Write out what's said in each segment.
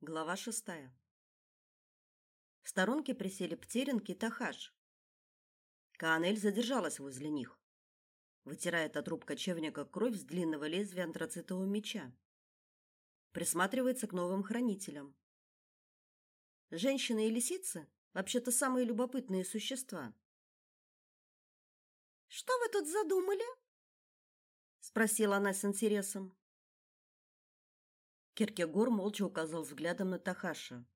Глава шестая. В сторонке присели Птеринки и Тахаш. Каанель задержалась возле них, вытирает от рук кочевника кровь с длинного лезвия антрацитового меча. Присматривается к новым хранителям. Женщины и лисицы вообще-то самые любопытные существа. Что вы тут задумали? спросила она с интересом. Киркегор молча указал взглядом на Тахаша.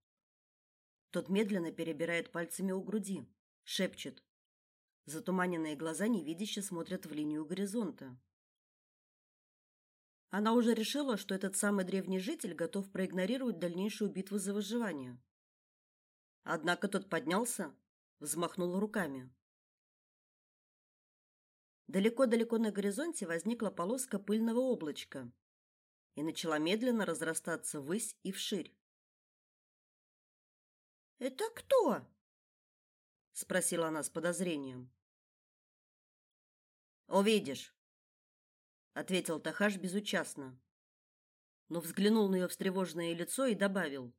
Тот медленно перебирает пальцами у груди, шепчет. Затуманенные глаза невидяще смотрят в линию горизонта. Она уже решила, что этот самый древний житель готов проигнорировать дальнейшую битву за выживание. Однако тот поднялся, взмахнул руками. Далеко-далеко на горизонте возникла полоска пыльного облачка, и начала медленно разрастаться ввысь и вширь. «Это кто?» — спросила она с подозрением. «Увидишь», — ответил Тахаш безучастно, но взглянул на ее встревоженное лицо и добавил.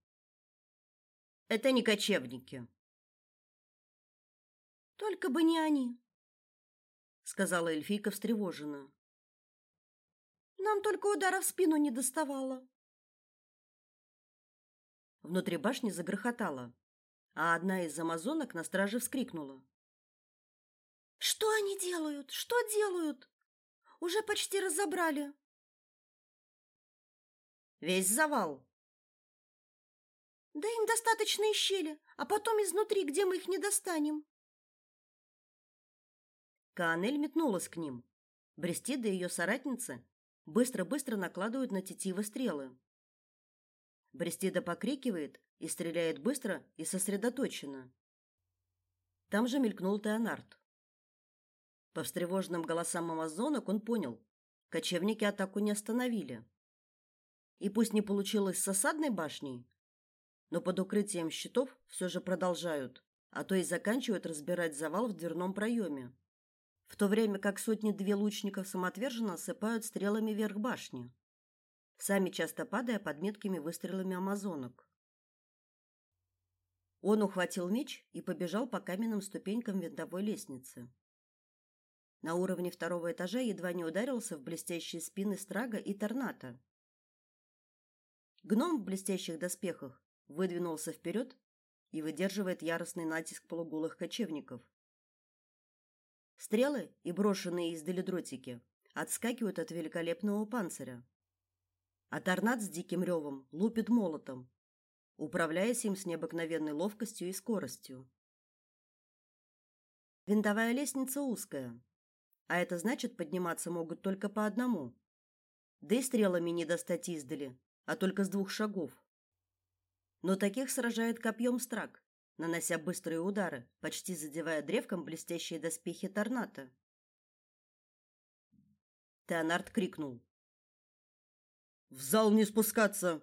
«Это не кочевники». «Только бы не они», — сказала эльфийка встревоженно. Нам только удара в спину не доставало. Внутри башни загрохотало, а одна из амазонок на страже вскрикнула. Что они делают? Что делают? Уже почти разобрали. Весь завал. Да им достаточно и щели, а потом изнутри, где мы их не достанем. Канель метнулась к ним. Брестида и ее соратницы быстро-быстро накладывают на тетивы стрелы. Брестида покрикивает и стреляет быстро и сосредоточенно. Там же мелькнул Теонард. По встревоженным голосам амазонок он понял, кочевники атаку не остановили. И пусть не получилось с осадной башней, но под укрытием щитов все же продолжают, а то и заканчивают разбирать завал в дверном проеме в то время как сотни-две лучников самоотверженно осыпают стрелами вверх башни, сами часто падая под меткими выстрелами амазонок. Он ухватил меч и побежал по каменным ступенькам винтовой лестницы. На уровне второго этажа едва не ударился в блестящие спины Страга и Торната. Гном в блестящих доспехах выдвинулся вперед и выдерживает яростный натиск полуголых кочевников. Стрелы и брошенные издали дротики отскакивают от великолепного панциря. А торнад с диким ревом лупит молотом, управляясь им с необыкновенной ловкостью и скоростью. Винтовая лестница узкая, а это значит, подниматься могут только по одному. Да и стрелами не достать издали, а только с двух шагов. Но таких сражает копьем страк, нанося быстрые удары, почти задевая древком блестящие доспехи Торната. Теонард крикнул: "В зал не спускаться!"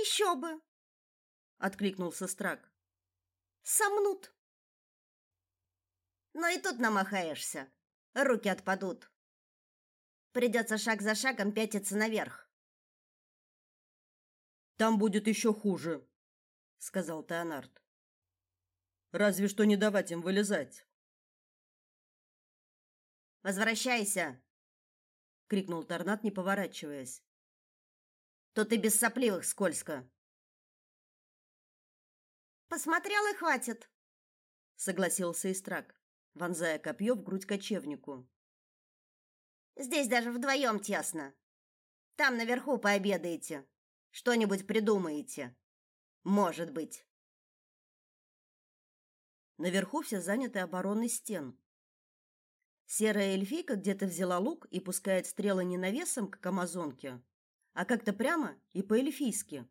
«Еще бы!" откликнулся Страк. "Сомнут!» Но и тут намахаешься. Руки отпадут. Придется шаг за шагом пятиться наверх. Там будет еще хуже, сказал Теонард. Разве что не давать им вылезать. Возвращайся, крикнул Торнат, не поворачиваясь. Тут и без сопливых скользко. Посмотрел и хватит, согласился Истрак, вонзая копье в грудь кочевнику. Здесь даже вдвоем тесно. Там наверху пообедаете. Что-нибудь придумаете. Может быть. Наверху все заняты обороной стен. Серая эльфийка где-то взяла лук и пускает стрелы не навесом, как амазонки, а как-то прямо и по-эльфийски,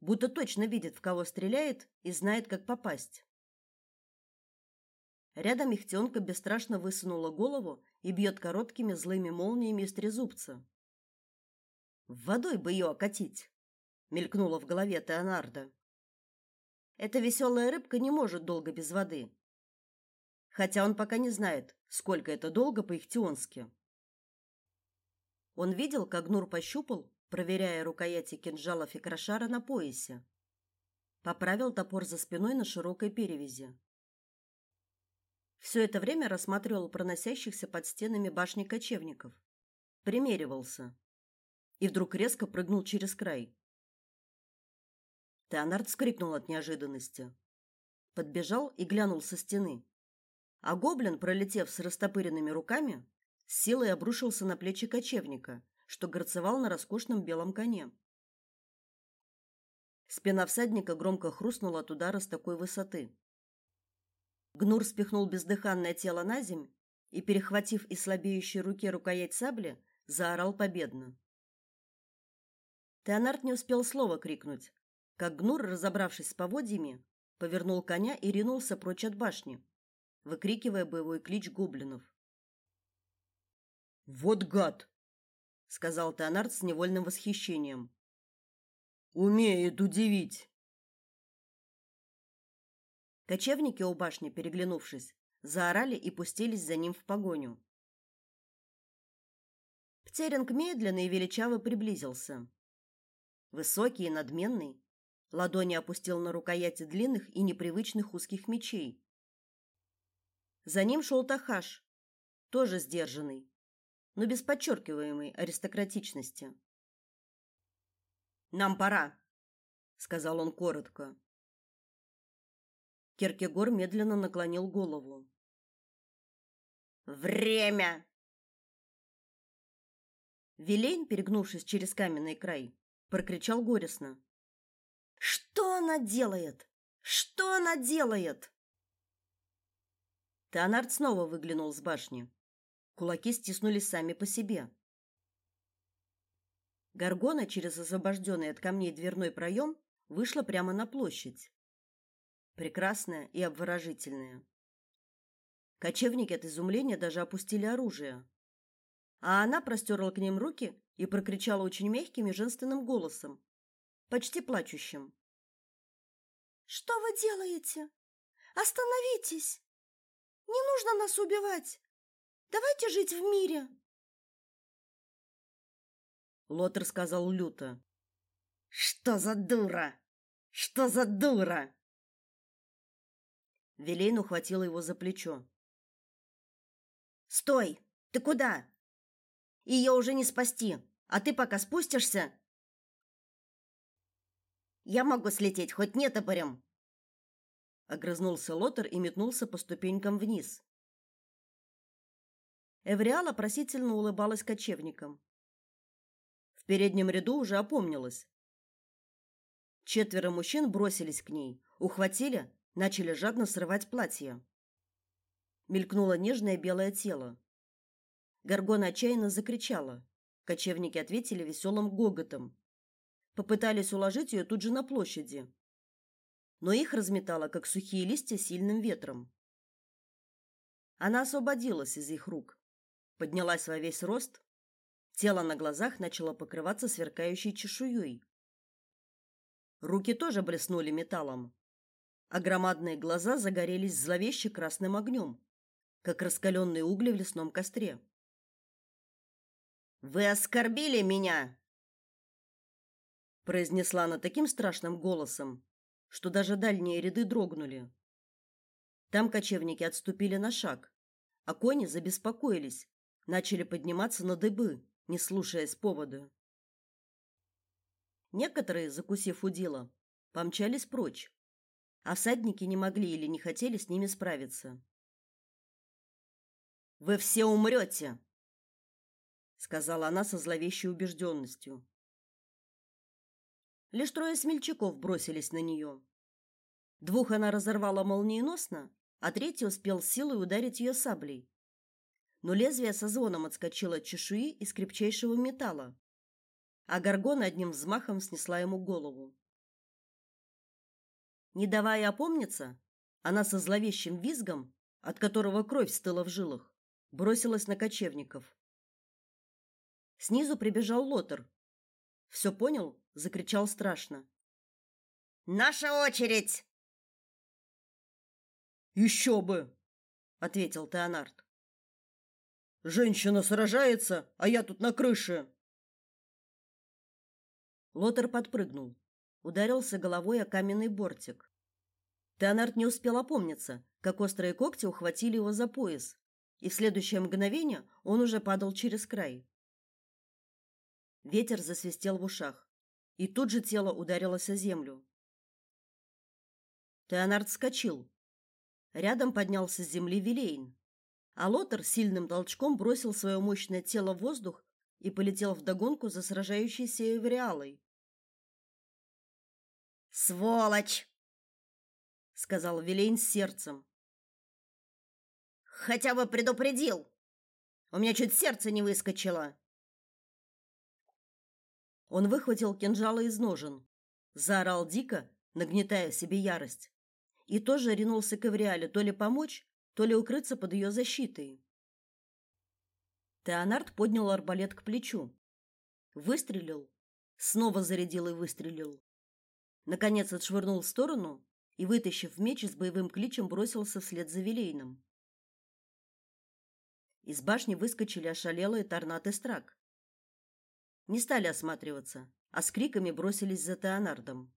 будто точно видит, в кого стреляет и знает, как попасть. Рядом ихтёнка бесстрашно высунула голову и бьет короткими злыми молниями из трезубца. «Водой бы ее окатить!» — мелькнуло в голове Теонарда. Эта веселая рыбка не может долго без воды. Хотя он пока не знает, сколько это долго по-ихтионски. Он видел, как Гнур пощупал, проверяя рукояти кинжалов и крошара на поясе. Поправил топор за спиной на широкой перевязи. Все это время рассматривал проносящихся под стенами башни кочевников. Примеривался. И вдруг резко прыгнул через край. Теонард вскрикнул от неожиданности. Подбежал и глянул со стены. А гоблин, пролетев с растопыренными руками, с силой обрушился на плечи кочевника, что горцевал на роскошном белом коне. Спина всадника громко хрустнула от удара с такой высоты. Гнур спихнул бездыханное тело на земь и, перехватив из слабеющей руки рукоять сабли, заорал победно. Теонард не успел слова крикнуть, как Гнур, разобравшись с поводьями, повернул коня и ринулся прочь от башни, выкрикивая боевой клич гоблинов. «Вот гад!» — сказал Теонард с невольным восхищением. «Умеет удивить!» Кочевники у башни, переглянувшись, заорали и пустились за ним в погоню. Птеринг медленно и величаво приблизился. Высокий и надменный, ладони опустил на рукояти длинных и непривычных узких мечей. За ним шел Тахаш, тоже сдержанный, но без подчеркиваемой аристократичности. «Нам пора», — сказал он коротко. Киркегор медленно наклонил голову. Время. Вилейн, перегнувшись через каменный край, прокричал горестно: "Что она делает? Что она делает?" Теонард снова выглянул с башни. Кулаки стиснулись сами по себе. Гаргона через освобожденный от камней дверной проем вышла прямо на площадь прекрасная и обворожительная. Кочевники от изумления даже опустили оружие. А она простерла к ним руки и прокричала очень мягким и женственным голосом, почти плачущим. «Что вы делаете? Остановитесь! Не нужно нас убивать! Давайте жить в мире!» Лотер сказал люто. «Что за дура? Что за дура?» Велейн ухватила его за плечо. Стой! Ты куда? Ее уже не спасти, а ты пока спустишься. Я могу слететь хоть не топорем. Огрызнулся Лотер и метнулся по ступенькам вниз. Эвриала просительно улыбалась кочевникам. В переднем ряду уже опомнилась. Четверо мужчин бросились к ней, ухватили начали жадно срывать платье. Мелькнуло нежное белое тело. Горгона отчаянно закричала. Кочевники ответили веселым гоготом. Попытались уложить ее тут же на площади. Но их разметало, как сухие листья сильным ветром. Она освободилась из их рук, поднялась во весь рост, тело на глазах начало покрываться сверкающей чешуей. Руки тоже блеснули металлом а громадные глаза загорелись зловеще красным огнем, как раскаленные угли в лесном костре. Вы оскорбили меня, произнесла она таким страшным голосом, что даже дальние ряды дрогнули. Там кочевники отступили на шаг, а кони забеспокоились, начали подниматься на дыбы, не слушаясь повода. Некоторые, закусив удила, помчались прочь, а всадники не могли или не хотели с ними справиться. Вы все умрете, сказала она со зловещей убежденностью. Лишь трое смельчаков бросились на нее. Двух она разорвала молниеносно, а третий успел силой ударить ее саблей. Но лезвие со звоном отскочило от чешуи из крепчайшего металла, а горгона одним взмахом снесла ему голову. Не давая опомниться, она со зловещим визгом, от которого кровь стыла в жилах, бросилась на кочевников. Снизу прибежал Лотер. Все понял, закричал страшно. Наша очередь. «Еще бы, ответил Теонард. Женщина сражается, а я тут на крыше. Лотер подпрыгнул, ударился головой о каменный бортик. Теонард не успел опомниться, как острые когти ухватили его за пояс, и в следующее мгновение он уже падал через край. Ветер засвистел в ушах, и тут же тело ударилось о землю. Теонард вскочил. Рядом поднялся с земли Вилейн, а Лотер сильным толчком бросил свое мощное тело в воздух и полетел вдогонку за сражающейся Эвриалой. «Сволочь!» — сказал Вилейн с сердцем. «Хотя бы предупредил! У меня чуть сердце не выскочило!» Он выхватил кинжал из ножен, заорал дико, нагнетая себе ярость, и тоже ринулся к Эвриале то ли помочь, то ли укрыться под ее защитой. Теонард поднял арбалет к плечу, выстрелил, снова зарядил и выстрелил. Наконец отшвырнул в сторону и, вытащив меч с боевым кличем, бросился вслед за Вилейном. Из башни выскочили ошалелые торнат и страк. Не стали осматриваться, а с криками бросились за Теонардом.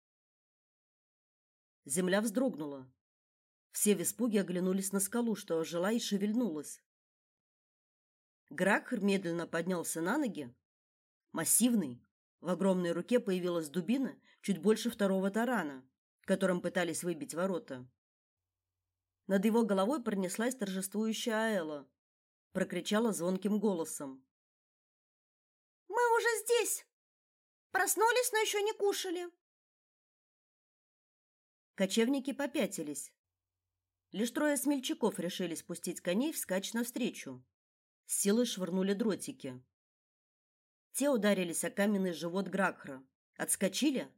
Земля вздрогнула. Все в испуге оглянулись на скалу, что ожила и шевельнулась. Гракхр медленно поднялся на ноги. Массивный, в огромной руке появилась дубина чуть больше второго тарана, которым пытались выбить ворота. Над его головой пронеслась торжествующая Аэла, прокричала звонким голосом: "Мы уже здесь. Проснулись, но еще не кушали". Кочевники попятились. Лишь трое смельчаков решили спустить коней вскачь навстречу. С силой швырнули дротики. Те ударились о каменный живот Гракхра, отскочили,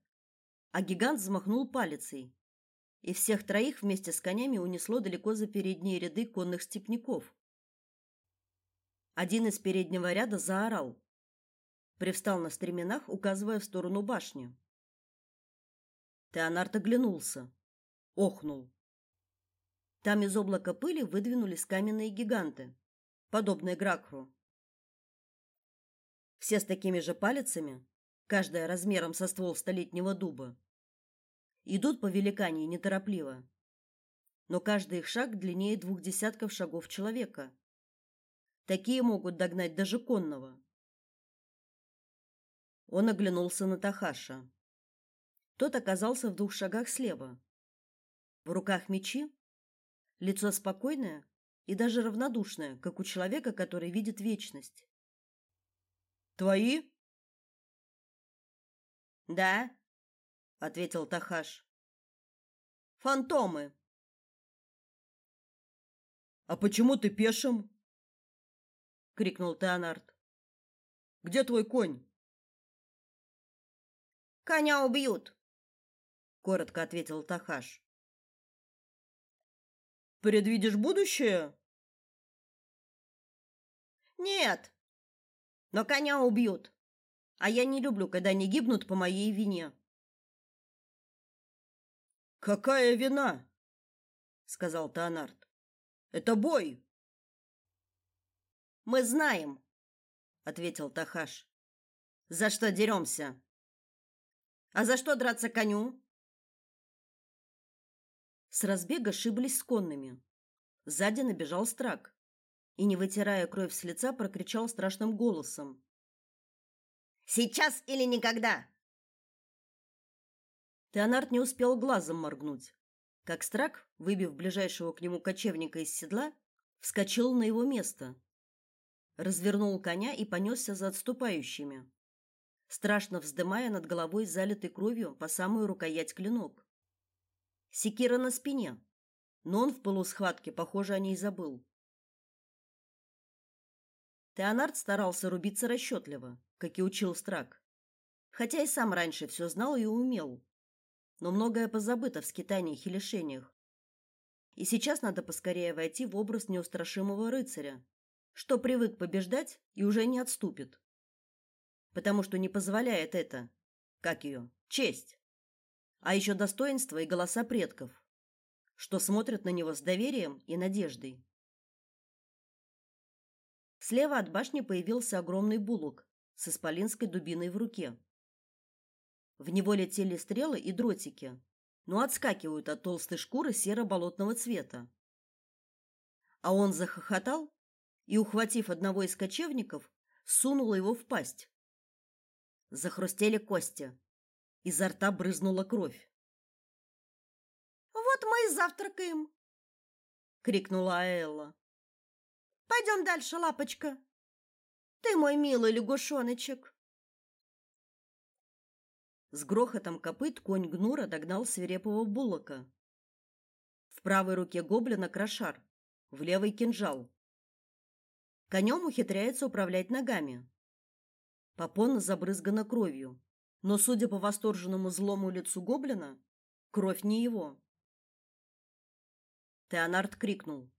а гигант взмахнул палицей, и всех троих вместе с конями унесло далеко за передние ряды конных степняков. Один из переднего ряда заорал, привстал на стременах, указывая в сторону башни. Теонард оглянулся, охнул. Там из облака пыли выдвинулись каменные гиганты, подобные Гракхру. Все с такими же палицами, каждая размером со ствол столетнего дуба. Идут по великане неторопливо, но каждый их шаг длиннее двух десятков шагов человека. Такие могут догнать даже конного. Он оглянулся на Тахаша. Тот оказался в двух шагах слева. В руках мечи, лицо спокойное и даже равнодушное, как у человека, который видит вечность. Твои? Да, ответил Тахаш. Фантомы. А почему ты пешим? крикнул Теонард. Где твой конь? Коня убьют, коротко ответил Тахаш. Предвидишь будущее? Нет. Но коня убьют. А я не люблю, когда они гибнут по моей вине. Какая вина? сказал Теонард. Это бой. Мы знаем, ответил Тахаш. За что деремся? А за что драться коню? С разбега шиблись с конными. Сзади набежал страк и, не вытирая кровь с лица, прокричал страшным голосом: "Сейчас или никогда!" Теонард не успел глазом моргнуть, как страк, выбив ближайшего к нему кочевника из седла, вскочил на его место, развернул коня и понесся за отступающими, страшно вздымая над головой залитый кровью по самую рукоять клинок. Секира на спине, но он в пылу схватки, похоже, о ней забыл. Теонард старался рубиться расчетливо, как и учил Страк. Хотя и сам раньше все знал и умел. Но многое позабыто в скитаниях и лишениях. И сейчас надо поскорее войти в образ неустрашимого рыцаря, что привык побеждать и уже не отступит. Потому что не позволяет это, как ее, честь а еще достоинство и голоса предков, что смотрят на него с доверием и надеждой. Слева от башни появился огромный булок с исполинской дубиной в руке. В него летели стрелы и дротики, но отскакивают от толстой шкуры серо-болотного цвета. А он захохотал и, ухватив одного из кочевников, сунул его в пасть. Захрустели кости. Изо рта брызнула кровь. «Вот мы и завтракаем!» — крикнула Аэлла. «Пойдем дальше, лапочка. Ты мой милый лягушоночек!» С грохотом копыт конь Гнура догнал свирепого буллока. В правой руке гоблина крошар, в левой кинжал. Конем ухитряется управлять ногами. Попона забрызгана кровью, но, судя по восторженному злому лицу гоблина, кровь не его. Теонард крикнул: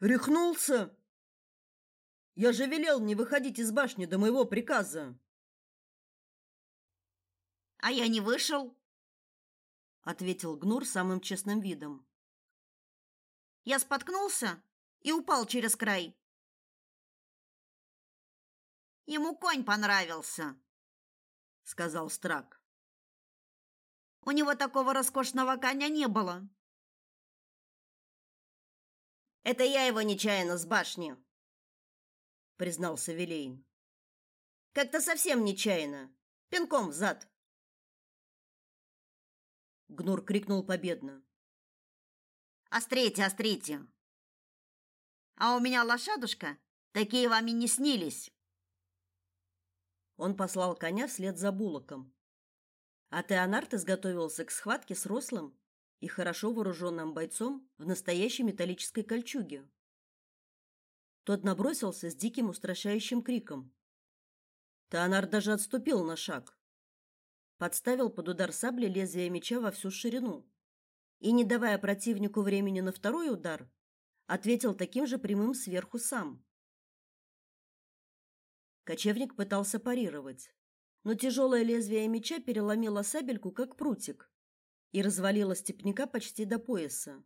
"Рехнулся! Я же велел не выходить из башни до моего приказа!" А я не вышел, ответил Гнур самым честным видом. Я споткнулся и упал через край. Ему конь понравился, сказал Страк. У него такого роскошного коня не было. Это я его нечаянно с башни, признался Вилейн. Как-то совсем нечаянно, пинком в зад. Гнур крикнул победно. Острите, острите. А у меня лошадушка, такие вам и не снились. Он послал коня вслед за Булоком. А Теонард изготовился к схватке с рослым и хорошо вооруженным бойцом в настоящей металлической кольчуге. Тот набросился с диким устрашающим криком. Теонард даже отступил на шаг подставил под удар сабли лезвие меча во всю ширину и, не давая противнику времени на второй удар, ответил таким же прямым сверху сам. Кочевник пытался парировать, но тяжелое лезвие меча переломило сабельку как прутик и развалило степняка почти до пояса.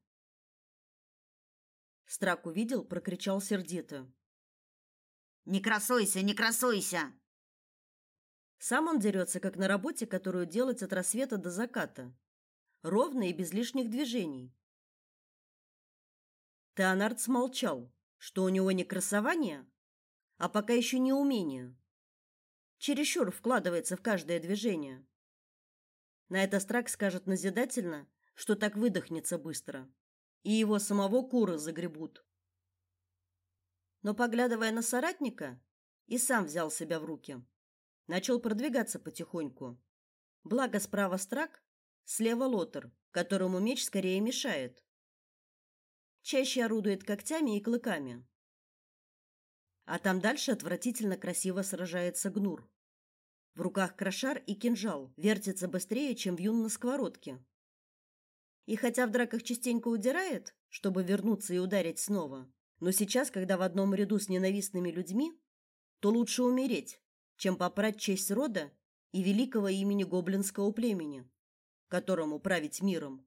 Страк увидел, прокричал сердито: "Не красуйся, не красуйся!" Сам он дерется, как на работе, которую делать от рассвета до заката, ровно и без лишних движений. Теонард смолчал, что у него не красование, а пока еще не умение. Чересчур вкладывается в каждое движение. На это Страк скажет назидательно, что так выдохнется быстро, и его самого куры загребут. Но поглядывая на соратника, и сам взял себя в руки начал продвигаться потихоньку. Благо справа Страк, слева Лотер, которому меч скорее мешает. Чаще орудует когтями и клыками. А там дальше отвратительно красиво сражается Гнур. В руках крошар и кинжал, вертится быстрее, чем вьюн на сковородке. И хотя в драках частенько удирает, чтобы вернуться и ударить снова, но сейчас, когда в одном ряду с ненавистными людьми, то лучше умереть, чем попрать честь рода и великого имени гоблинского племени, которому править миром.